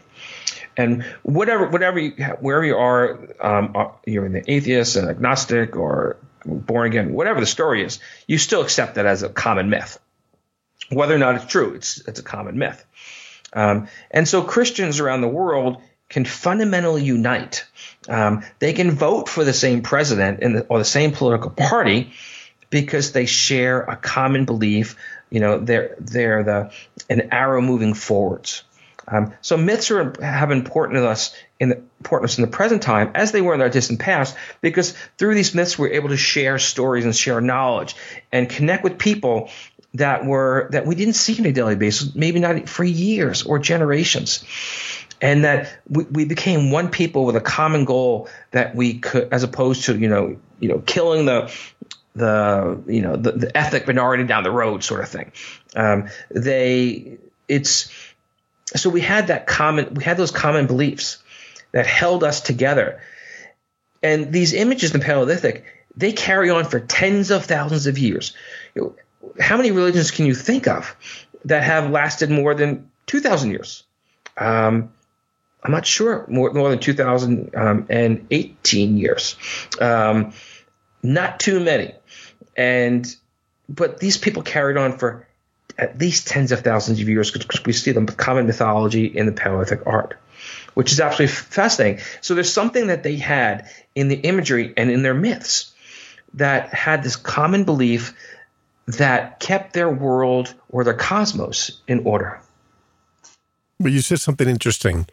And whatever, whatever, you, wherever you are, um, uh, you're an atheist, an agnostic, or born again, whatever the story is, you still accept that as a common myth. Whether or not it's true, it's it's a common myth. Um, and so Christians around the world can fundamentally unite. Um, they can vote for the same president the, or the same political party, because they share a common belief. You know, they're they're the an arrow moving forwards. Um, so myths are, have important to us in the importance in the present time as they were in our distant past, because through these myths we're able to share stories and share knowledge and connect with people that were that we didn't see on a daily basis, maybe not for years or generations. And that we, we became one people with a common goal that we could, as opposed to you know, you know, killing the the you know the, the ethnic minority down the road sort of thing. Um, they it's so we had that common we had those common beliefs that held us together, and these images in the Paleolithic they carry on for tens of thousands of years. You know, how many religions can you think of that have lasted more than two thousand years? Um, I'm not sure more more than 2018 um, years. Um, not too many. And but these people carried on for at least tens of thousands of years because we see the common mythology in the Paleolithic art, which is absolutely fascinating. So there's something that they had in the imagery and in their myths that had this common belief that kept their world or their cosmos in order. But you said something interesting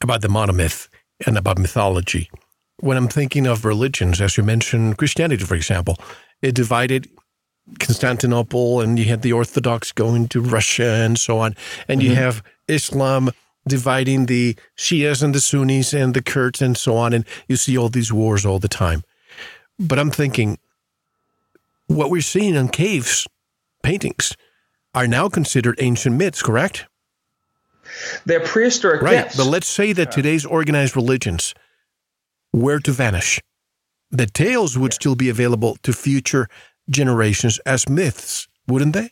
about the monomyth and about mythology. When I'm thinking of religions, as you mentioned, Christianity, for example, it divided Constantinople and you had the Orthodox going to Russia and so on. And mm-hmm. you have Islam dividing the Shias and the Sunnis and the Kurds and so on. And you see all these wars all the time. But I'm thinking, what we're seeing on caves paintings are now considered ancient myths, correct? They're prehistoric right. myths. But let's say that today's organized religions were to vanish. The tales would yeah. still be available to future generations as myths, wouldn't they?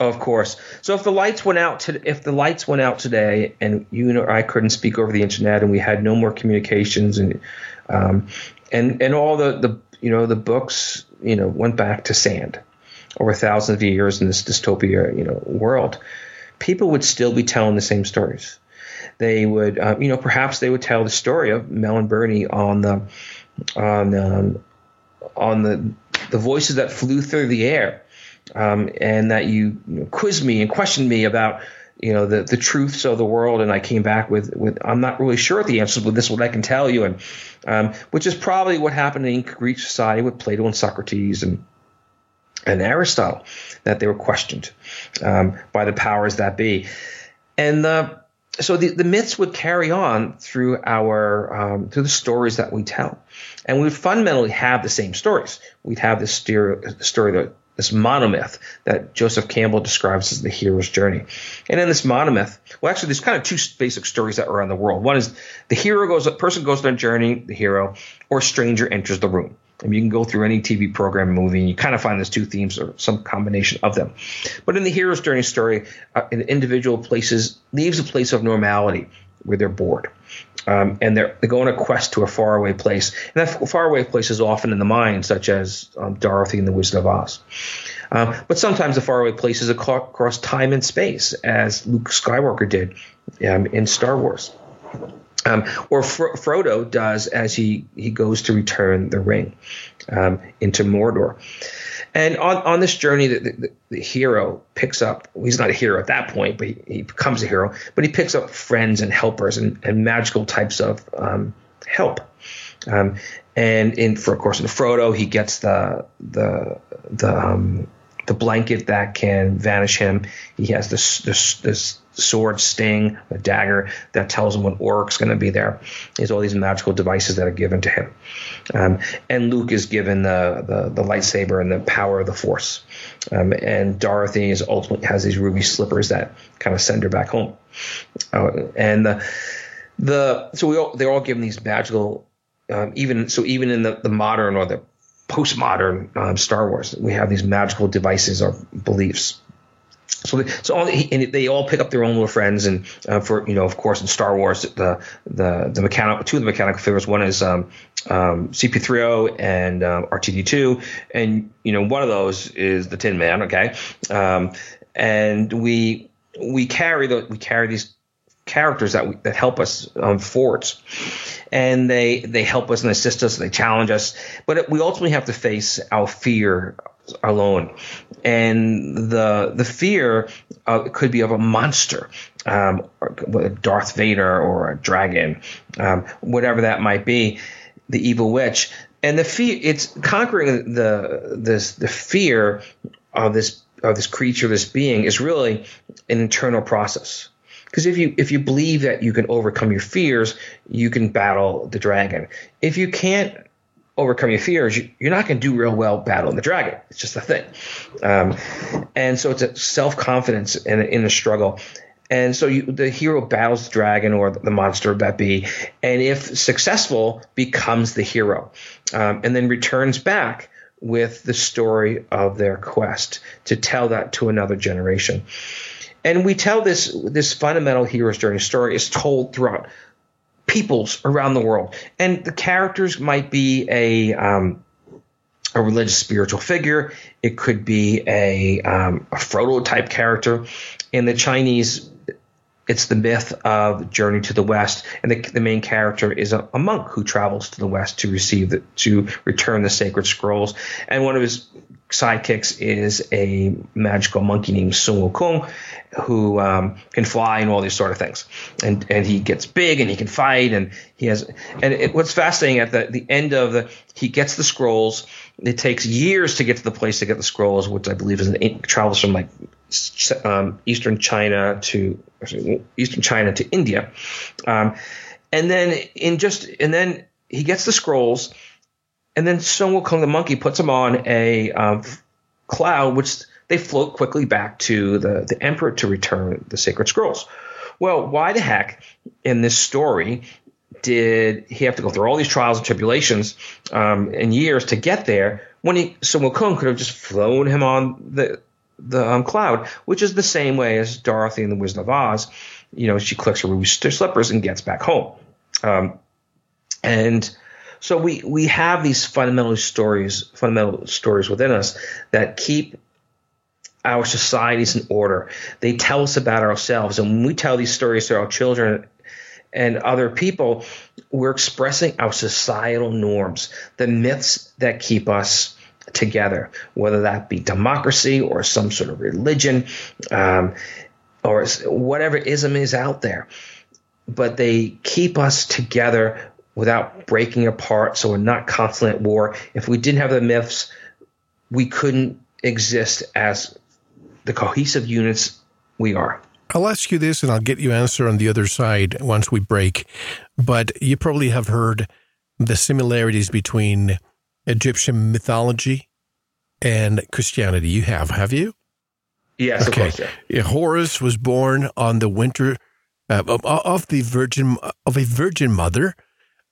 Of course. So if the lights went out to, if the lights went out today, and you or I couldn't speak over the internet, and we had no more communications, and um, and and all the the you know the books you know went back to sand over thousands of years in this dystopia you know world, people would still be telling the same stories. They would, uh, you know, perhaps they would tell the story of Mel and Bernie on the on um, on the the voices that flew through the air, um, and that you, you know, quizzed me and questioned me about you know the the truths of the world, and I came back with with I'm not really sure the answers, but this is what I can tell you, and um, which is probably what happened in Greek society with Plato and Socrates and and Aristotle, that they were questioned um, by the powers that be, and the so the, the myths would carry on through our um, through the stories that we tell, and we would fundamentally have the same stories. We'd have this story, story that this monomyth that Joseph Campbell describes as the hero's journey. And in this monomyth, well, actually, there's kind of two basic stories that are around the world. One is the hero goes, a person goes on a journey, the hero, or a stranger enters the room. You can go through any TV program, movie, and you kind of find those two themes or some combination of them. But in the hero's journey story, uh, an individual places leaves a place of normality where they're bored. Um, and they're, they go on a quest to a faraway place. And that faraway place is often in the mind, such as um, Dorothy and the Wizard of Oz. Uh, but sometimes the faraway place is across time and space, as Luke Skywalker did um, in Star Wars. Um, or Fro- Frodo does as he, he goes to return the ring um, into Mordor. And on, on this journey, the, the, the, hero picks up, well, he's not a hero at that point, but he, he, becomes a hero, but he picks up friends and helpers and, and magical types of um, help. Um, and in, for of course, in Frodo, he gets the, the, the, um, the blanket that can vanish him. He has this, this, this sword sting, a dagger that tells him when Oric's going to be there. He has all these magical devices that are given to him. Um, and Luke is given the, the, the lightsaber and the power of the Force. Um, and Dorothy is ultimately has these ruby slippers that kind of send her back home. Uh, and the, the so we all, they're all given these magical um, even so even in the, the modern or the postmodern um, Star Wars we have these magical devices or beliefs so, they, so all and they all pick up their own little friends, and uh, for you know, of course, in Star Wars, the the the mechanical two of the mechanical figures. One is um, um, CP3O and um, R2D2, and you know, one of those is the Tin Man. Okay, um, and we we carry the we carry these characters that we, that help us um, forts, and they they help us and assist us. and They challenge us, but we ultimately have to face our fear alone. And the the fear uh, could be of a monster, um, Darth Vader or a dragon, um, whatever that might be, the evil witch. And the fear, it's conquering the this the fear of this of this creature, this being, is really an internal process. Because if you if you believe that you can overcome your fears, you can battle the dragon. If you can't overcome your fears, you, are not going to do real well battling the dragon. It's just a thing. Um, and so it's a self confidence in, in the struggle. And so you, the hero battles the dragon or the monster that be, and if successful, becomes the hero, um, and then returns back with the story of their quest to tell that to another generation. And we tell this this fundamental hero's journey story is told throughout peoples around the world. And the characters might be a um, a religious spiritual figure. It could be a, um, a Frodo type character. In the Chinese, it's the myth of Journey to the West, and the, the main character is a, a, monk who travels to the West to receive the, to return the sacred scrolls. And one of his sidekicks is a magical monkey named Sun Wukong, who um, can fly and all these sort of things. And and he gets big and he can fight and he has. And it, what's fascinating at the the end of the he gets the scrolls. It takes years to get to the place to get the scrolls, which I believe is an, travels from like um, eastern China to eastern China to India. Um, and then in just and then he gets the scrolls, and then Sun Wukong the monkey puts them on a um, cloud, which they float quickly back to the, the emperor to return the sacred scrolls. Well, why the heck in this story did he have to go through all these trials and tribulations um, and years to get there when he Sun Wukong could have just flown him on the the um, cloud, which is the same way as Dorothy in the Wizard of Oz. You know, she clicks her ruby slippers and gets back home. Um, and so we we have these fundamental stories, fundamental stories within us that keep our societies in order. They tell us about ourselves, and when we tell these stories to our children and other people, we're expressing our societal norms, the myths that keep us together, whether that be democracy or some sort of religion um, or whatever ism is out there. But they keep us together without breaking apart, so we're not constantly at war. If we didn't have the myths, we couldn't exist as the cohesive units we are. I'll ask you this and I'll get you answer on the other side once we break. But you probably have heard the similarities between Egyptian mythology and Christianity. You have, have you? Yes, okay. Course, yeah. Horus was born on the winter uh, of, of, the virgin of a virgin mother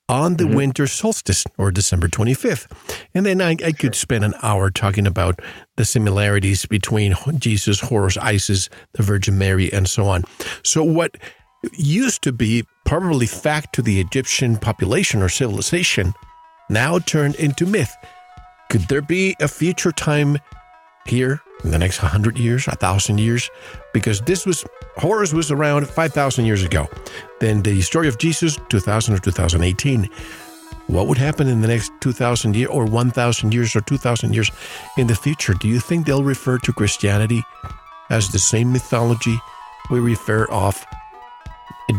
on the mm-hmm. winter solstice or December 25th. And then I, I could spend an hour talking about the similarities between Jesus, Horus, Isis, the Virgin Mary, and so on. So, what used to be probably fact to the Egyptian population or civilization now turned into myth. Could there be a future time here in the next 100 years, 1,000 years? Because this was, Horus was around 5,000 years ago. Then the story of Jesus, 2000 or 2018. What would happen in the next 2,000 years or 1,000 years or 2,000 years in the future? Do you think they'll refer to Christianity as the same mythology we refer off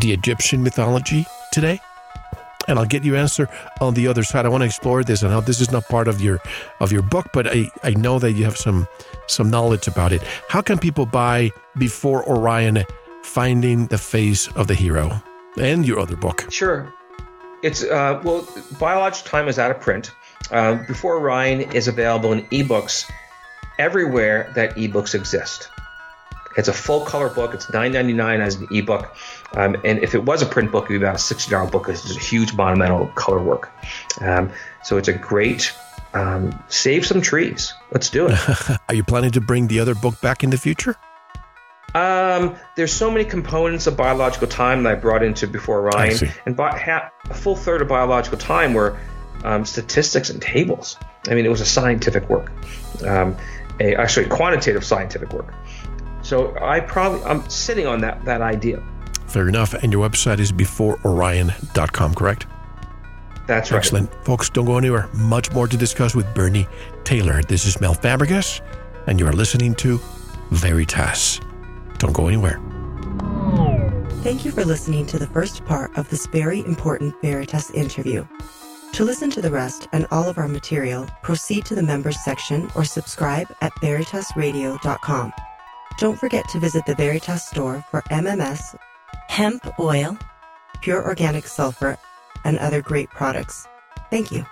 the Egyptian mythology today? And I'll get your answer on the other side. I want to explore this and how this is not part of your of your book, but I, I know that you have some some knowledge about it. How can people buy Before Orion Finding the Face of the Hero and your other book? Sure. It's uh, well, Biological Time is out of print. Uh, Before Orion is available in ebooks everywhere that ebooks exist. It's a full color book. It's $9.99 as an ebook. Um, and if it was a print book, it would be about a $60 book it's a huge monumental color work. Um, so it's a great um, save some trees. Let's do it. Are you planning to bring the other book back in the future? Um, there's so many components of biological time that I brought into before Orion, and half, a full third of biological time were um, statistics and tables. I mean, it was a scientific work, um, a, actually quantitative scientific work. So I probably I'm sitting on that that idea. Fair enough. And your website is beforeorion.com, correct? That's right. Excellent. Folks, don't go anywhere. Much more to discuss with Bernie Taylor. This is Mel Fabregas, and you are listening to Veritas. Don't go anywhere. Thank you for listening to the first part of this very important Veritas interview. To listen to the rest and all of our material, proceed to the members section or subscribe at veritasradio.com. Don't forget to visit the Veritas store for MMS, hemp oil, pure organic sulfur, and other great products. Thank you.